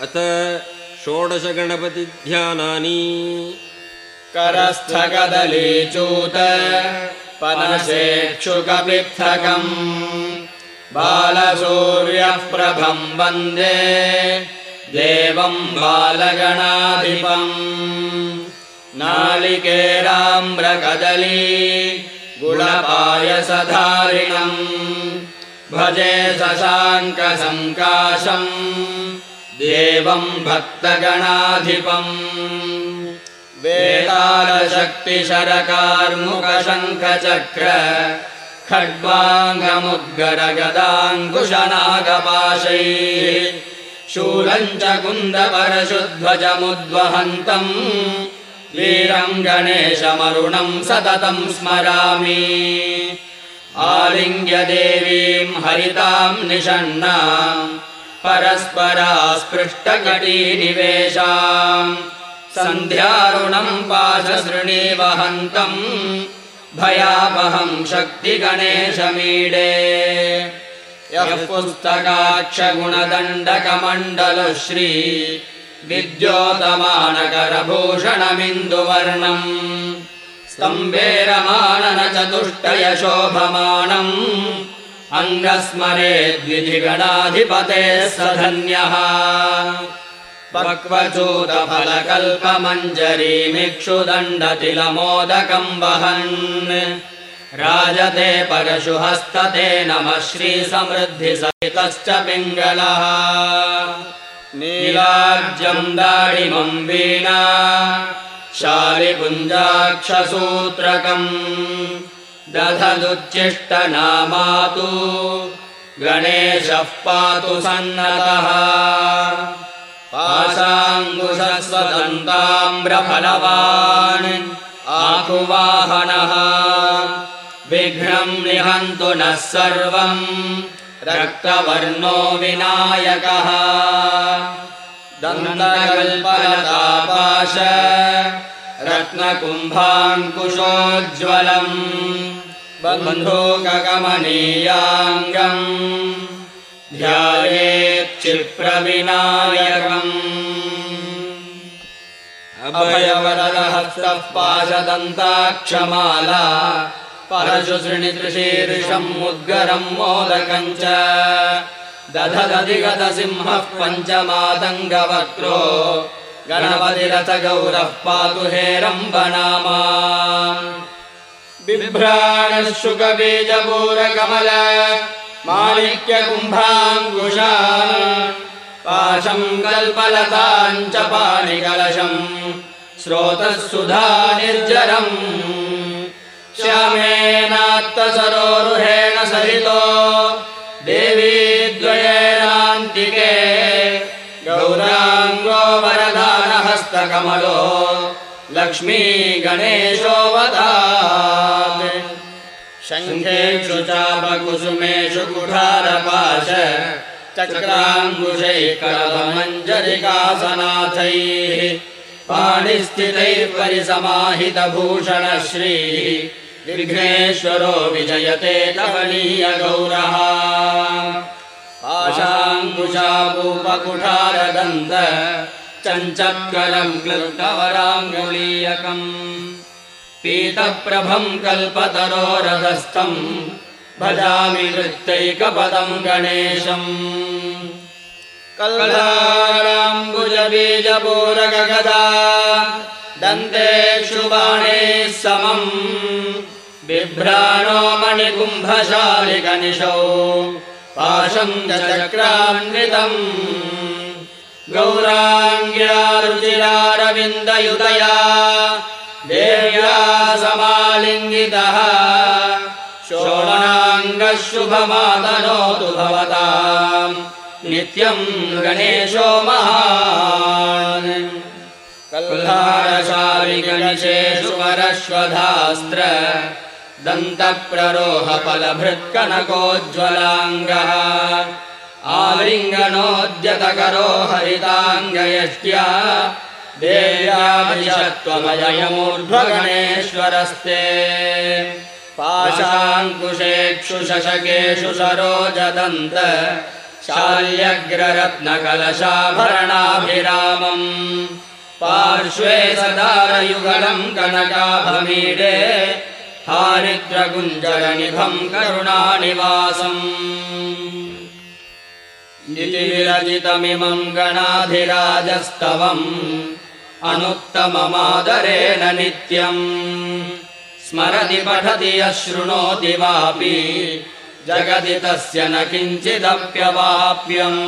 अथ षोडशगणपतिध्यानानि। करस्थकदलीचूत पनसेक्षुकपित्थकम् बालसूर्यः प्रभम् वन्दे देवम् बालगणाधिपम्। नालिकेराम्रकदली गुणपायसधारिणम्। भजे शशाङ्कसङ्काशम् देवम् भक्तगणाधिपम्। वेदालशक्तिशरकार्मुकशङ्खचक्र खड्वाङ्गमुद्गरगदाङ्कुशनागपाशैः शूलम् च कुन्दपरशुध्वजमुद्वहन्तम् वीरम् गणेशमरुणम् सततम् स्मरामि। आलिङ्ग्य देवीम् हरिताम् निषण्णा परस्परा स्पृष्टकटीनिवेशाम् सन्ध्यारुणम् पाशसृणी वहन्तम् भयावहम् शक्तिगणेशमीडे। यः पुस्तकाक्षगुणदण्डकमण्डलश्री विद्योतमानकरभूषणमिन्दुवर्णम् स्तम्भेरमानन चतुष्टयशोभमानम् अङ्गस्मरेद्विधिगणाधिपतेः स धन्यः पक्वचूतफलकल्पमञ्जरीमिक्षुदण्डतिलमोदकम् वहन् राजते परशुहस्तते नमः श्रीसमृद्धिसहितश्च पिङ्गलः नीलाब्जम् दाडिमम् वीणा। शालिपुञ्जाक्षसूत्रकम् दधदुच्चिष्टनामातु। गणेशः पातु सन्नतः। पाशाङ्कुशस्वदन्ताम्रफलवान् आकुवाहनः। विघ्नम् निहन्तु नः सर्वम् रक्तवर्णो विनायकः। दन्तकल्पलतापाश रत्नकुम्भाङ्कुशोज्ज्वलम्। बन्धूकगमनीयाङ्गम्। ध्यायेच्चिप्रविनायकम् अभयवरदहस्तः पाशदन्ताक्षमाला। परशुशृणितृशीर्षम् मुद्गरम् मोदकम् च। दधदधिगतसिंहः पञ्चमातङ्गवक्त्रो गणपतिरथ गौरः पातु हेरम्बनामा बिभ्राणः शुकबीजपूरकमल माणिक्यकुम्भाङ्कुशा पाशम् कल्पलताम् च पाणिकलशम् स्रोतः सुधा निर्जरम् श्यामेनात्तसरोरुहेण सहितो देवी द्वयेनान्तिके गौराङ्गो वरदानहस्तकमलो लक्ष्मी गणेशोऽवतात् शङ्खेषु चापकुसुमेषु कुठारपाश चक्राङ्कुशैकरमञ्जरिकासनाथैः पाणिस्थितैः परिसमाहितभूषणश्रीः विघ्नेश्वरो विजयते तवनीय गौरः पाशाङ्कुशापूपकुठारदन्त चञ्चत्करम् क्लृप्तवराङ्गुलीयकम् पीतप्रभम् कल्पतरोरधस्थम् भजामि नृत्यैकपदम् गणेशम्। कल्लाराम्बुजबीजपूरगदा दन्तेषु बाणेः समम्। बिभ्राणो मणिकुम्भशालिकनिशौ पाशम् चक्रान्वितम् गौराङ्ग्या रुचिरारविन्दयुतया देव्या समालिङ्गितः शुभमातनोतु भवताम् नित्यम् गणेशो महान्। कल्हारशालिगणेशेषु परश्वधास्त्र दन्तप्ररोहफलभृत्कनकोज्ज्वलाङ्गः आलिङ्गनोद्यतकरो हरिताङ्गयष्ट्या देव्याभिषत्वमजयमूर्ध्वगणेश्वरस्ते। पाशाङ्कुशेक्षु शशकेषु सरोजदन्त शाल्यग्ररत्नकलशाभरणाभिरामम्। पार्श्वे सदारयुगलम् कनकाभमीडे हारिद्रगुञ्जरनिभम् करुणानिवासम् इति विरचितमिमम् गणाधिराजस्तवम् अनुत्तममादरेण नित्यम् स्मरति पठति यः शृणोति वापि जगति तस्य न किञ्चिदप्यवाप्यम्